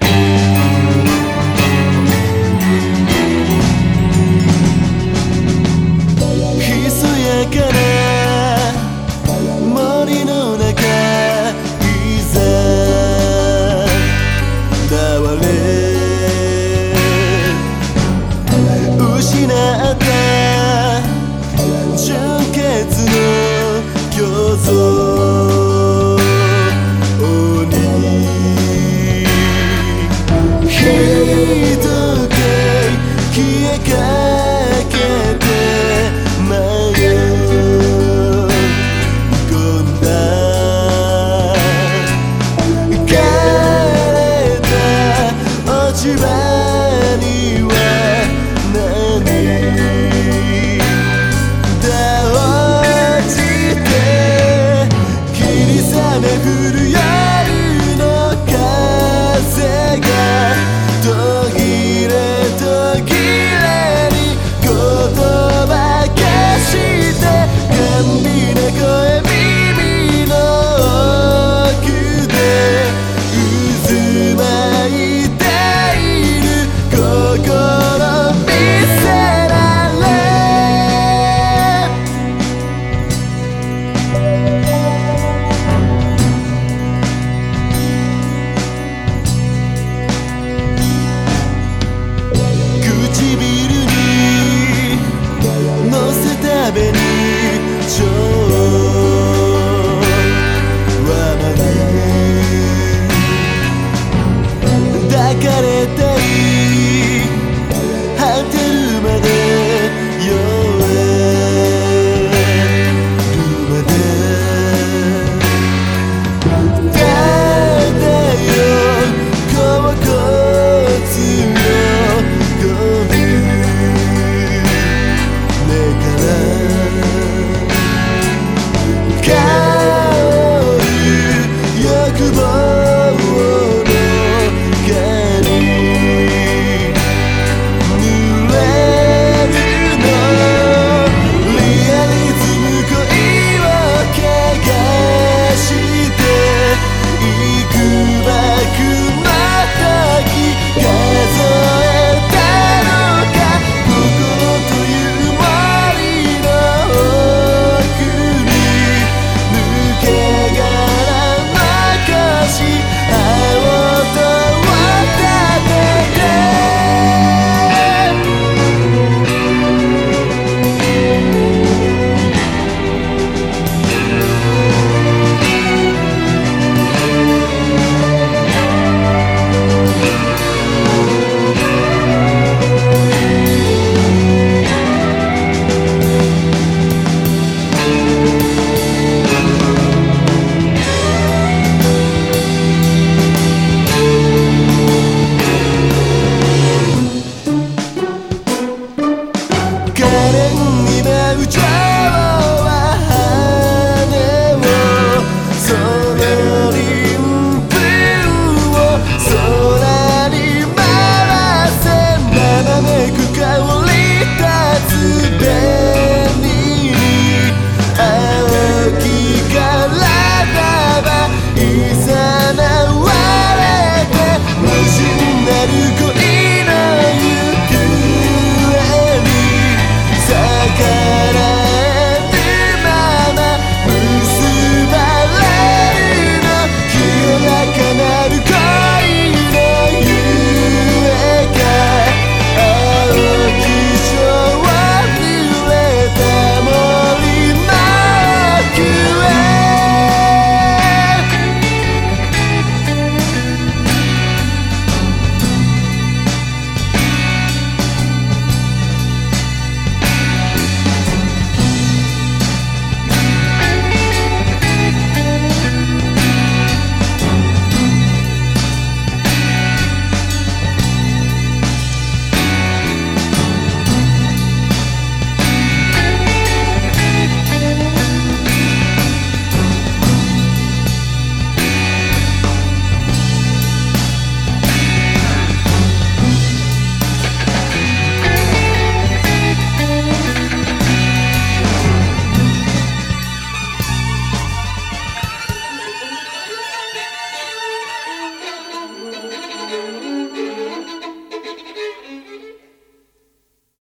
ひ yürüyen करे